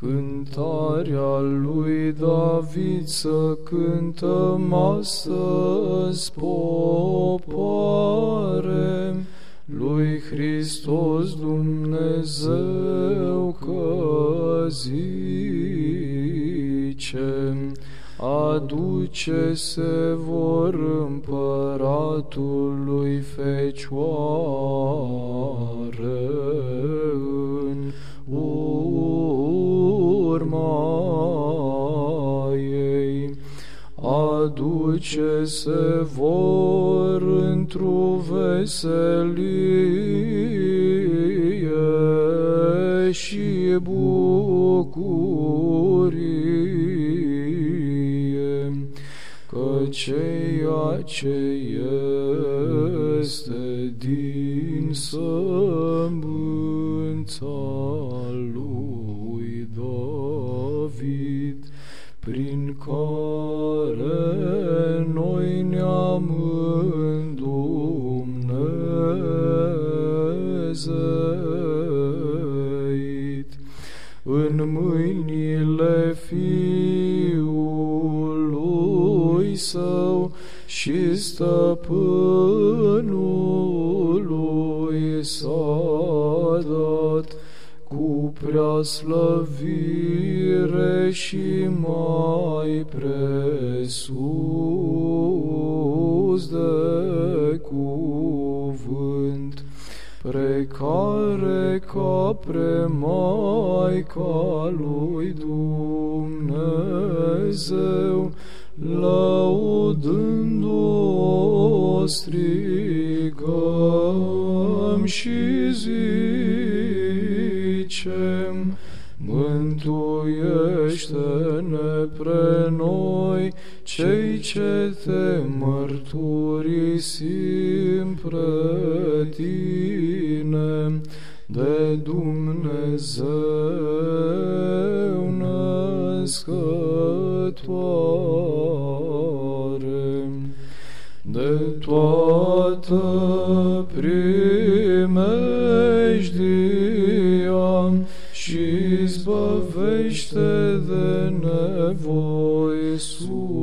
Cântarea lui David să cântăm astăzi popoare, lui Hristos Dumnezeu că zice, aduce se vor împăratului Fecioară Aduce se vor într-o veselie și bucurie, că ceea ce este din sămânța lui David, prin care îndumnezeit în mâinile Fiului Său și Stăpânului s-a dat cu prea slăvire și mai presus cuvânt, precare ca pre Maica lui Dumnezeu, laudându-o strigăm și zicem, Mântuiește-ne pre noi, cei ce te mărturisim pre tine, de Dumnezeu născătoare, de toată Miluiește de nevoi sufletele.